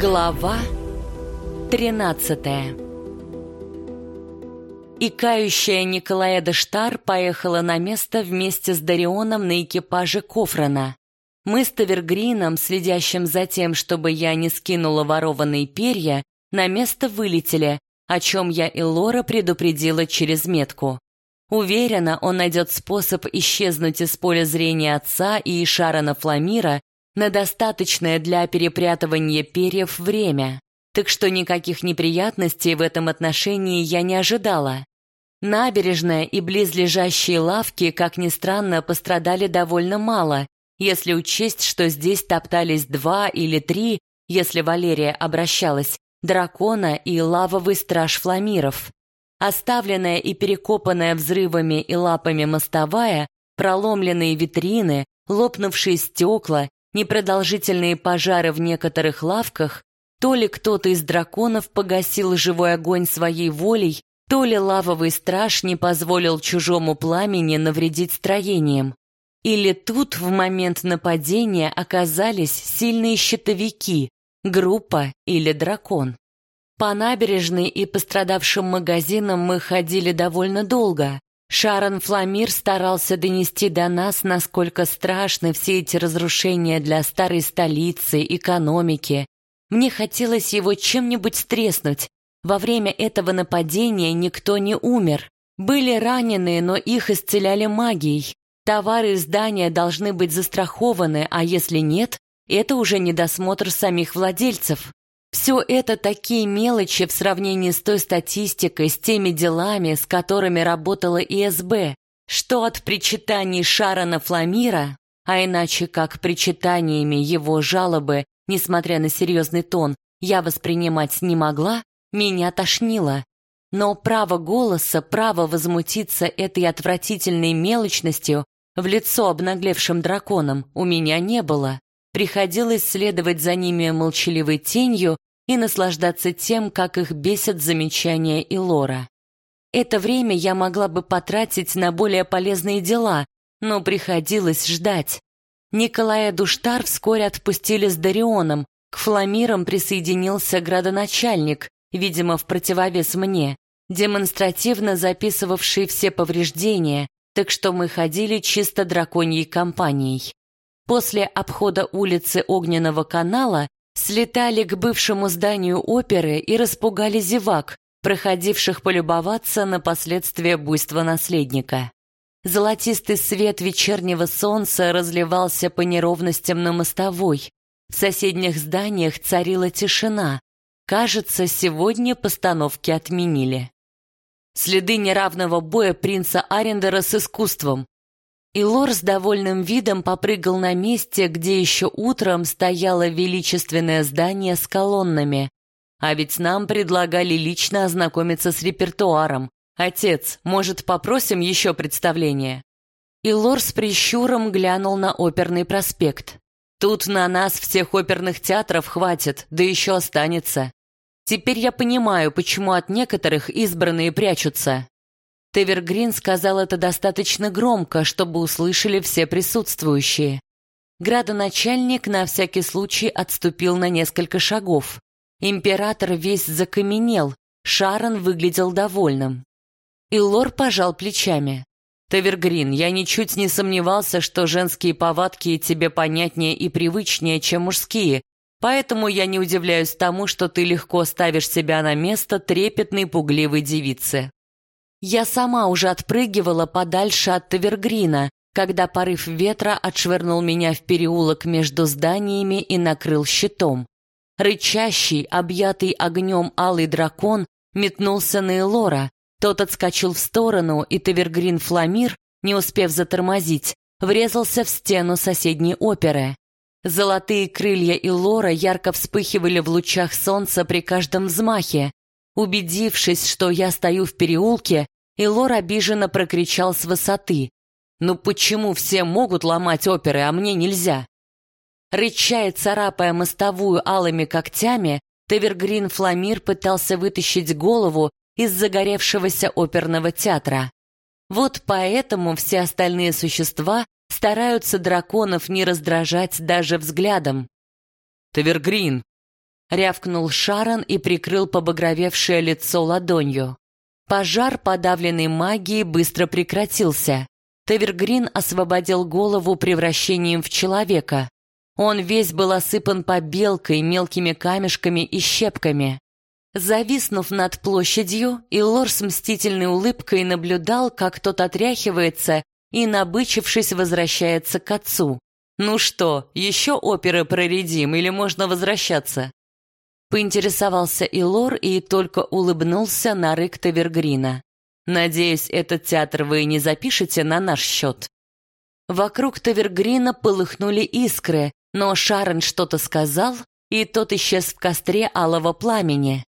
Глава 13 Икающая Николая Дештар поехала на место вместе с Дарионом на экипаже Кофрана. Мы с Тавергрином, следящим за тем, чтобы я не скинула ворованные перья, на место вылетели, о чем я и Лора предупредила через метку. Уверена, он найдет способ исчезнуть из поля зрения отца и Шарана Фламира на достаточное для перепрятывания перьев время, так что никаких неприятностей в этом отношении я не ожидала. Набережная и близлежащие лавки, как ни странно, пострадали довольно мало, если учесть, что здесь топтались два или три, если Валерия обращалась, дракона и лавовый страж фламиров. Оставленная и перекопанная взрывами и лапами мостовая, проломленные витрины, лопнувшие стекла, непродолжительные пожары в некоторых лавках, то ли кто-то из драконов погасил живой огонь своей волей, то ли лавовый страж не позволил чужому пламени навредить строениям. Или тут в момент нападения оказались сильные щитовики, группа или дракон. По набережной и пострадавшим магазинам мы ходили довольно долго. Шарон Фламир старался донести до нас, насколько страшны все эти разрушения для старой столицы, экономики. Мне хотелось его чем-нибудь стреснуть, во время этого нападения никто не умер. Были раненые, но их исцеляли магией. Товары и здания должны быть застрахованы, а если нет, это уже недосмотр самих владельцев. Все это такие мелочи в сравнении с той статистикой, с теми делами, с которыми работала ИСБ, что от причитаний Шарона Фламира, а иначе как причитаниями его жалобы, несмотря на серьезный тон, я воспринимать не могла, меня тошнило. Но право голоса, право возмутиться этой отвратительной мелочностью в лицо обнаглевшим драконам у меня не было. Приходилось следовать за ними молчаливой тенью и наслаждаться тем, как их бесят замечания лора. Это время я могла бы потратить на более полезные дела, но приходилось ждать. Николая Душтар вскоре отпустили с Дарионом, к фламирам присоединился градоначальник, видимо, в противовес мне, демонстративно записывавший все повреждения, так что мы ходили чисто драконьей компанией. После обхода улицы Огненного канала слетали к бывшему зданию оперы и распугали зевак, проходивших полюбоваться на последствия буйства наследника. Золотистый свет вечернего солнца разливался по неровностям на мостовой. В соседних зданиях царила тишина, Кажется, сегодня постановки отменили. Следы неравного боя принца Арендера с искусством. И Лор с довольным видом попрыгал на месте, где еще утром стояло величественное здание с колоннами. А ведь нам предлагали лично ознакомиться с репертуаром. Отец, может, попросим еще представление? И Лор с прищуром глянул на оперный проспект. Тут на нас всех оперных театров хватит, да еще останется. Теперь я понимаю, почему от некоторых избранные прячутся. Тевергрин сказал это достаточно громко, чтобы услышали все присутствующие. Градоначальник на всякий случай отступил на несколько шагов. Император весь закаменел, Шарон выглядел довольным. Илор пожал плечами. «Тавергрин, я ничуть не сомневался, что женские повадки тебе понятнее и привычнее, чем мужские, Поэтому я не удивляюсь тому, что ты легко ставишь себя на место трепетной пугливой девицы. Я сама уже отпрыгивала подальше от Тавергрина, когда порыв ветра отшвырнул меня в переулок между зданиями и накрыл щитом. Рычащий, объятый огнем алый дракон метнулся на Элора. Тот отскочил в сторону, и Тавергрин Фламир, не успев затормозить, врезался в стену соседней оперы. Золотые крылья Илора ярко вспыхивали в лучах солнца при каждом взмахе. Убедившись, что я стою в переулке, Илор обиженно прокричал с высоты. «Ну почему все могут ломать оперы, а мне нельзя?» Рыча и царапая мостовую алыми когтями, Тевергрин Фламир пытался вытащить голову из загоревшегося оперного театра. Вот поэтому все остальные существа стараются драконов не раздражать даже взглядом. «Тавергрин!» Рявкнул Шарон и прикрыл побагровевшее лицо ладонью. Пожар, подавленный магией, быстро прекратился. Тавергрин освободил голову превращением в человека. Он весь был осыпан побелкой, мелкими камешками и щепками. Зависнув над площадью, Илор с мстительной улыбкой наблюдал, как тот отряхивается и, набычившись, возвращается к отцу. «Ну что, еще оперы проредим или можно возвращаться?» Поинтересовался Илор и только улыбнулся на рык Тавергрина. «Надеюсь, этот театр вы не запишете на наш счет». Вокруг Тавергрина полыхнули искры, но Шарон что-то сказал, и тот исчез в костре алого пламени.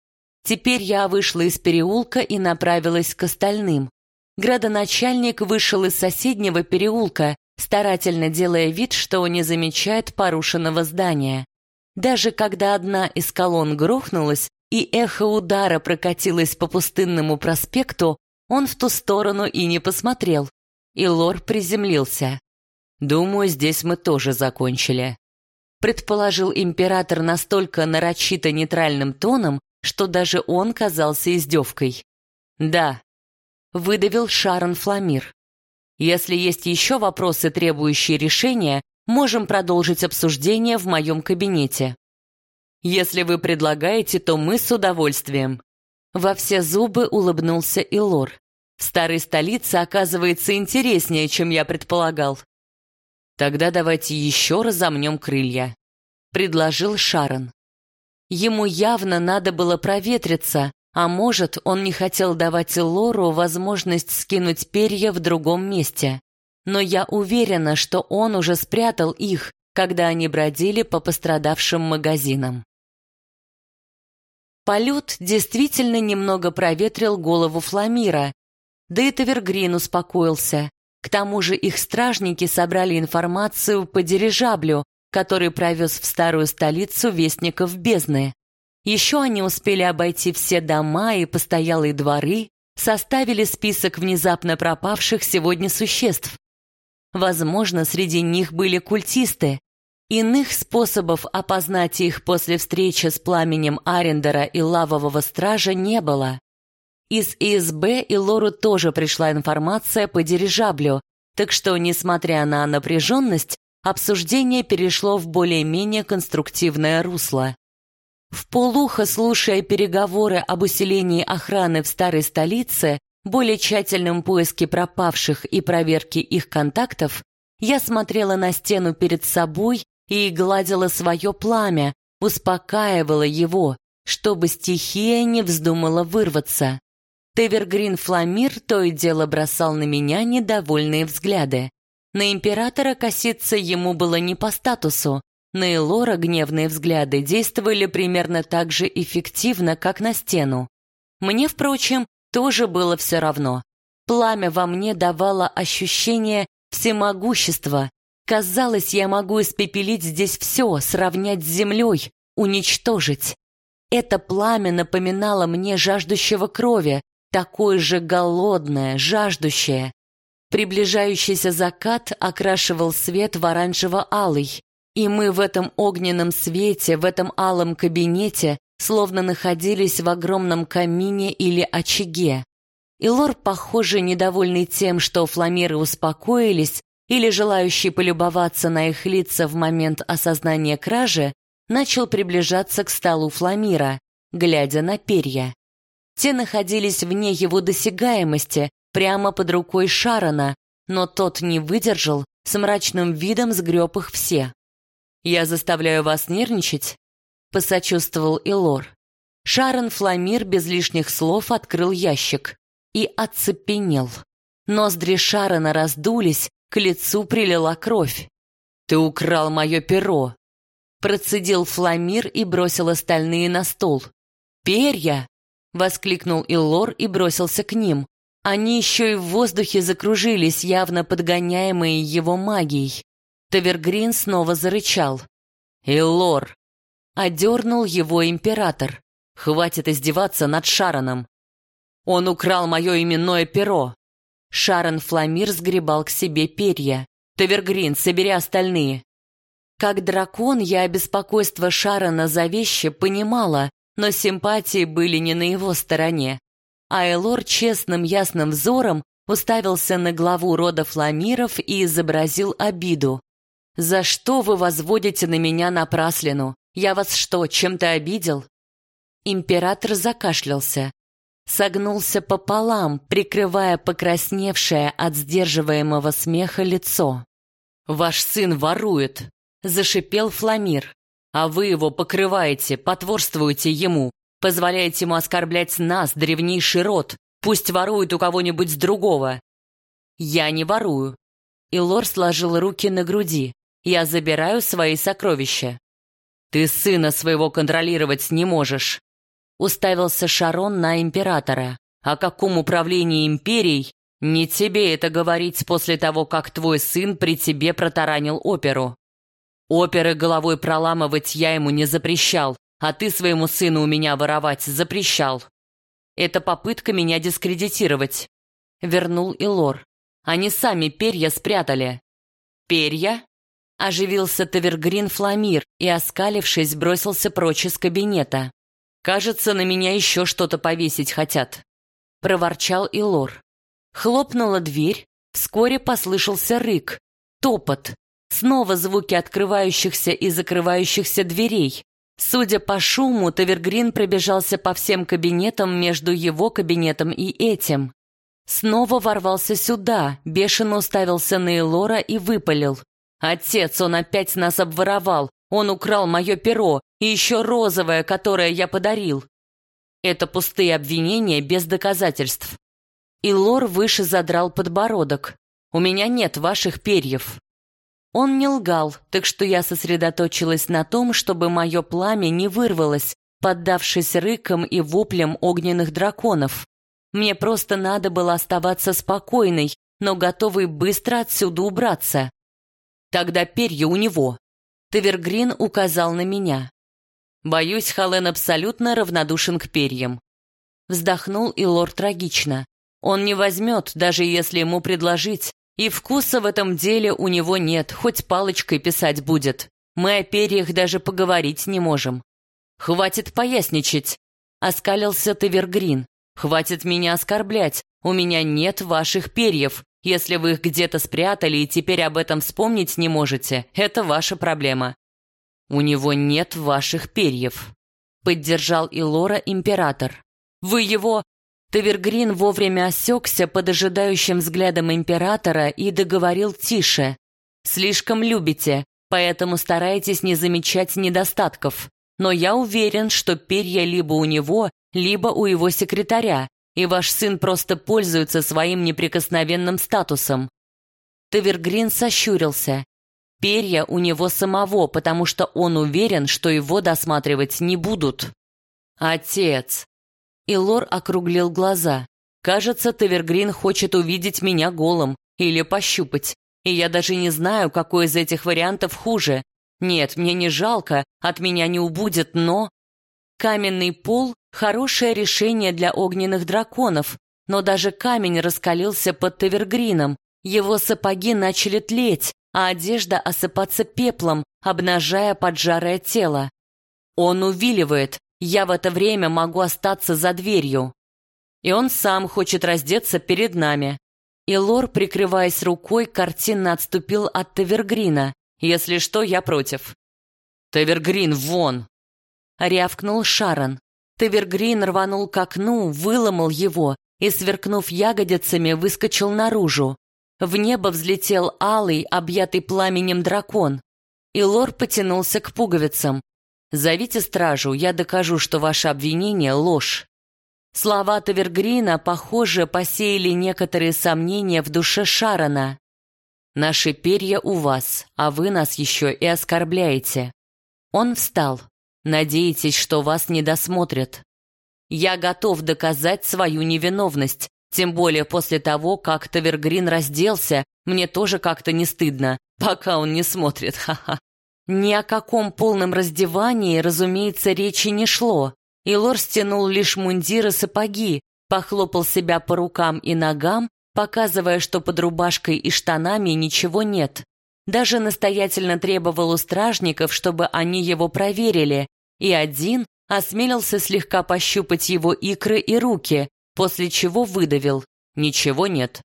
Теперь я вышла из переулка и направилась к остальным. Градоначальник вышел из соседнего переулка, старательно делая вид, что не замечает порушенного здания. Даже когда одна из колонн грохнулась и эхо удара прокатилось по пустынному проспекту, он в ту сторону и не посмотрел. И Лор приземлился. «Думаю, здесь мы тоже закончили», — предположил император настолько нарочито нейтральным тоном, что даже он казался издевкой. «Да», — выдавил Шарон Фламир. «Если есть еще вопросы, требующие решения, можем продолжить обсуждение в моем кабинете. Если вы предлагаете, то мы с удовольствием. Во все зубы улыбнулся Илор. В старой столице оказывается интереснее, чем я предполагал. Тогда давайте еще разомнем крылья, предложил Шарон. Ему явно надо было проветриться, а может, он не хотел давать Лору возможность скинуть перья в другом месте но я уверена, что он уже спрятал их, когда они бродили по пострадавшим магазинам. Полет действительно немного проветрил голову Фламира, да и Тавергрин успокоился. К тому же их стражники собрали информацию по дирижаблю, который провез в старую столицу Вестников бездны. Еще они успели обойти все дома и постоялые дворы, составили список внезапно пропавших сегодня существ, Возможно, среди них были культисты. Иных способов опознать их после встречи с пламенем Арендера и лавового стража не было. Из ИСБ и Лору тоже пришла информация по дирижаблю, так что, несмотря на напряженность, обсуждение перешло в более-менее конструктивное русло. В полухо, слушая переговоры об усилении охраны в старой столице, более тщательном поиске пропавших и проверке их контактов, я смотрела на стену перед собой и гладила свое пламя, успокаивала его, чтобы стихия не вздумала вырваться. Тевергрин Фламир то и дело бросал на меня недовольные взгляды. На императора коситься ему было не по статусу, на Элора гневные взгляды действовали примерно так же эффективно, как на стену. Мне, впрочем, тоже было все равно. Пламя во мне давало ощущение всемогущества. Казалось, я могу испепелить здесь все, сравнять с землей, уничтожить. Это пламя напоминало мне жаждущего крови, такое же голодное, жаждущее. Приближающийся закат окрашивал свет в оранжево-алый, и мы в этом огненном свете, в этом алом кабинете словно находились в огромном камине или очаге. И Лор, похоже, недовольный тем, что фламиры успокоились, или желающий полюбоваться на их лица в момент осознания кражи, начал приближаться к столу фламира, глядя на перья. Те находились вне его досягаемости, прямо под рукой Шарона, но тот не выдержал, с мрачным видом сгреб их все. «Я заставляю вас нервничать?» Посочувствовал Илор. Шарон Фламир без лишних слов открыл ящик и оцепенел. Ноздри Шарона раздулись, к лицу прилила кровь. «Ты украл мое перо!» Процедил Фламир и бросил остальные на стол. «Перья!» — воскликнул Илор и бросился к ним. Они еще и в воздухе закружились, явно подгоняемые его магией. Тавергрин снова зарычал. «Илор, Одернул его император. Хватит издеваться над Шароном. Он украл мое именное перо. Шарон Фламир сгребал к себе перья. Тавергрин, собери остальные. Как дракон я беспокойство Шарона за вещи понимала, но симпатии были не на его стороне. А Элор честным ясным взором уставился на главу рода Фламиров и изобразил обиду. «За что вы возводите на меня напраслину? Я вас что, чем-то обидел?» Император закашлялся. Согнулся пополам, прикрывая покрасневшее от сдерживаемого смеха лицо. «Ваш сын ворует!» — зашипел Фламир. «А вы его покрываете, потворствуете ему, позволяете ему оскорблять нас, древнейший род, пусть ворует у кого-нибудь другого». «Я не ворую». И Лор сложил руки на груди. «Я забираю свои сокровища». «Ты сына своего контролировать не можешь», уставился Шарон на императора. «О каком управлении империей? Не тебе это говорить после того, как твой сын при тебе протаранил оперу. Оперы головой проламывать я ему не запрещал, а ты своему сыну у меня воровать запрещал. Это попытка меня дискредитировать. Вернул Илор. Они сами перья спрятали. Перья? Оживился Тавергрин Фламир и, оскалившись, бросился прочь из кабинета. Кажется, на меня еще что-то повесить хотят. Проворчал Илор. Хлопнула дверь, вскоре послышался рык, топот, снова звуки открывающихся и закрывающихся дверей. Судя по шуму, Тавергрин пробежался по всем кабинетам между его кабинетом и этим. Снова ворвался сюда, бешено уставился на Элора и выпалил. «Отец, он опять нас обворовал! Он украл мое перо и еще розовое, которое я подарил!» Это пустые обвинения без доказательств. И Лор выше задрал подбородок. «У меня нет ваших перьев». Он не лгал, так что я сосредоточилась на том, чтобы мое пламя не вырвалось, поддавшись рыкам и воплям огненных драконов. Мне просто надо было оставаться спокойной, но готовой быстро отсюда убраться. Тогда перья у него. Тавергрин указал на меня. Боюсь, Хален абсолютно равнодушен к перьям. Вздохнул и лорд трагично. Он не возьмет, даже если ему предложить, и вкуса в этом деле у него нет, хоть палочкой писать будет. Мы о перьях даже поговорить не можем. Хватит поясничать, оскалился Тавергрин. Хватит меня оскорблять. У меня нет ваших перьев. Если вы их где-то спрятали и теперь об этом вспомнить не можете, это ваша проблема. У него нет ваших перьев, поддержал Илора император. Вы его Тавергрин вовремя осекся под ожидающим взглядом императора и договорил тише. «Слишком любите, поэтому старайтесь не замечать недостатков. Но я уверен, что перья либо у него, либо у его секретаря, и ваш сын просто пользуется своим неприкосновенным статусом». Тавергрин сощурился. Перья у него самого, потому что он уверен, что его досматривать не будут. «Отец, и Лор округлил глаза. «Кажется, Тавергрин хочет увидеть меня голым или пощупать, и я даже не знаю, какой из этих вариантов хуже. Нет, мне не жалко, от меня не убудет, но...» Каменный пол — хорошее решение для огненных драконов, но даже камень раскалился под Тавергрином, его сапоги начали тлеть, а одежда осыпаться пеплом, обнажая поджарое тело. Он увиливает, я в это время могу остаться за дверью. И он сам хочет раздеться перед нами. И Лор, прикрываясь рукой, картинно отступил от Тавергрина. Если что, я против. «Тавергрин, вон!» Рявкнул Шарон. Тавергрин рванул к окну, выломал его и, сверкнув ягодицами, выскочил наружу. В небо взлетел алый, объятый пламенем дракон. И Лор потянулся к пуговицам. Зовите стражу, я докажу, что ваше обвинение — ложь». Слова Тавергрина, похоже, посеяли некоторые сомнения в душе Шарона. «Наши перья у вас, а вы нас еще и оскорбляете». Он встал. «Надеетесь, что вас не досмотрят?» «Я готов доказать свою невиновность, тем более после того, как Тавергрин разделся, мне тоже как-то не стыдно, пока он не смотрит, ха-ха». Ни о каком полном раздевании, разумеется, речи не шло. И Лор стянул лишь мундир и сапоги, похлопал себя по рукам и ногам, показывая, что под рубашкой и штанами ничего нет. Даже настоятельно требовал у стражников, чтобы они его проверили, и один осмелился слегка пощупать его икры и руки, после чего выдавил «Ничего нет».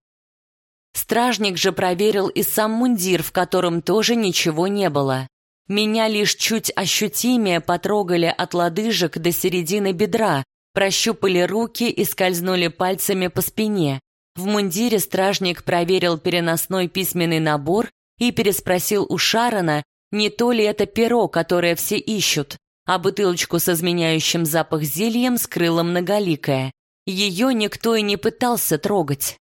Стражник же проверил и сам мундир, в котором тоже ничего не было. Меня лишь чуть ощутимее потрогали от лодыжек до середины бедра, прощупали руки и скользнули пальцами по спине. В мундире стражник проверил переносной письменный набор и переспросил у Шарона, не то ли это перо, которое все ищут, а бутылочку с изменяющим запах зельем скрыла многоликая. Ее никто и не пытался трогать.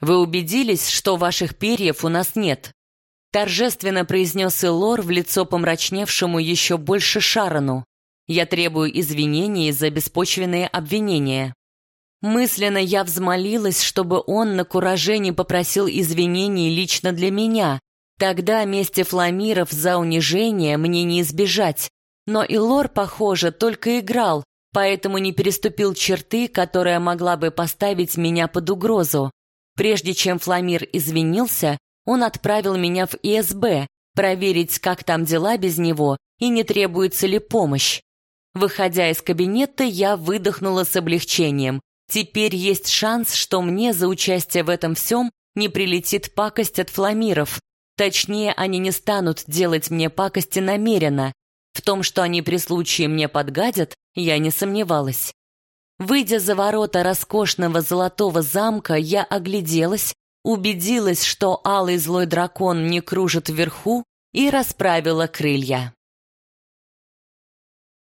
«Вы убедились, что ваших перьев у нас нет?» Торжественно произнес Элор в лицо помрачневшему еще больше Шарону. «Я требую извинений за беспочвенные обвинения». Мысленно я взмолилась, чтобы он на кураже не попросил извинений лично для меня. Тогда мести фламиров за унижение мне не избежать. Но Илор, похоже, только играл, поэтому не переступил черты, которая могла бы поставить меня под угрозу. Прежде чем Фламир извинился, он отправил меня в ИСБ, проверить, как там дела без него и не требуется ли помощь. Выходя из кабинета, я выдохнула с облегчением. Теперь есть шанс, что мне за участие в этом всем не прилетит пакость от фламиров. Точнее, они не станут делать мне пакости намеренно. В том, что они при случае мне подгадят, я не сомневалась. Выйдя за ворота роскошного золотого замка, я огляделась, убедилась, что алый злой дракон не кружит вверху, и расправила крылья.